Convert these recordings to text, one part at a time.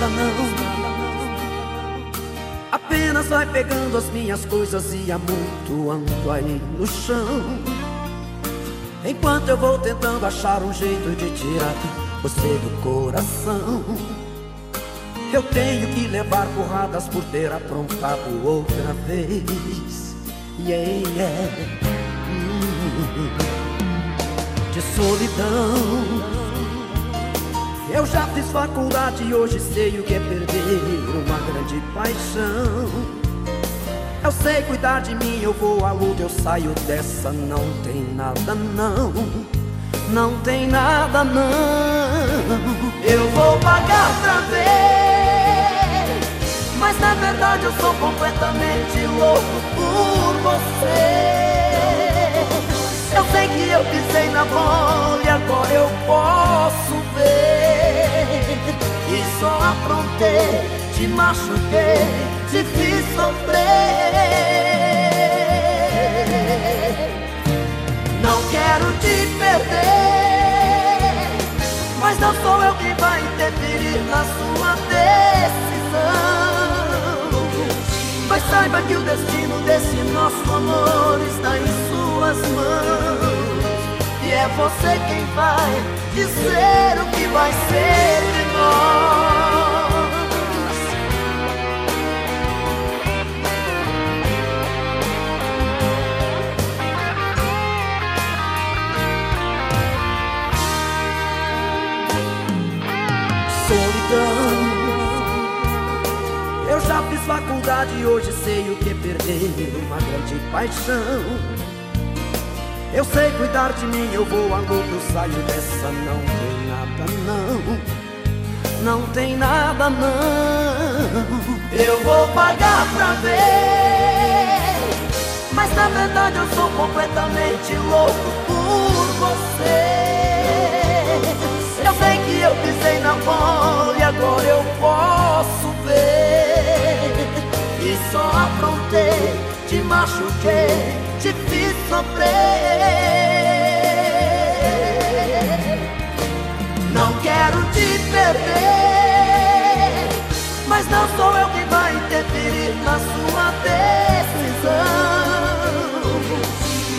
nada não. Apenas vai pegando as minhas coisas e amontoando aí no chão. Enquanto eu vou tentando achar um jeito de tirar você do coração. Eu tenho que levar porradas por ter aprontado outra vez. Yeah, yeah. Hum, de solidão. Eu já fiz faculdade e hoje sei o que é perder uma grande paixão. Eu sei cuidar de mim, eu vou à luta, eu saio dessa, não tem nada não. Não tem nada não. Eu vou pagar pra ver. Mas na verdade eu sou completamente louco por você. Eu sei que eu pisei na te machuquei, te fiz sofrer. Não quero te perder, mas não sou eu quem vai interferir na sua decisão. Mas saiba que o destino desse nosso amor está em suas mãos. E é você quem vai dizer o que vai ser de nós. Faculdade hoje sei o que é perder uma grande paixão. Eu sei cuidar de mim, eu vou a eu saio dessa, não tem nada não. Não tem nada não. Eu vou pagar pra ver. Mas na verdade eu sou completamente louco te machuquei, te fiz sofrer. Não quero te perder, mas não sou eu quem vai interferir na sua decisão.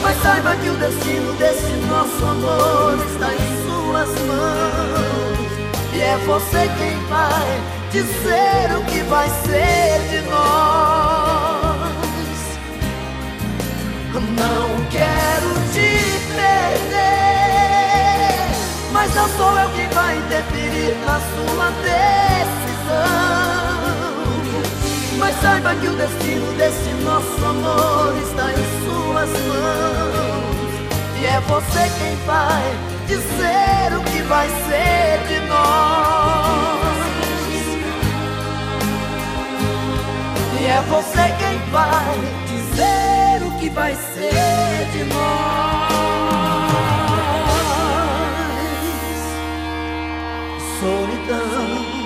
Mas saiba que o destino desse nosso amor está em suas mãos. E é você quem vai dizer o que vai ser de nós. Não quero te perder, mas não sou eu quem vai interferir na sua decisão. Mas saiba que o destino desse nosso amor está em suas mãos. E é você quem vai dizer o que vai ser de nós. E é você quem vai ser de nós? Solidão.